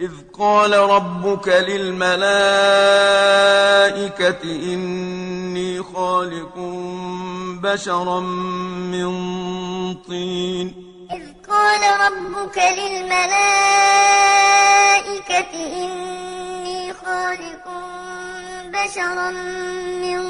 إذ قال ربك للملائكة إني خالق بشرا من طين. إذ قال ربك للملائكة إني خالق بشرا من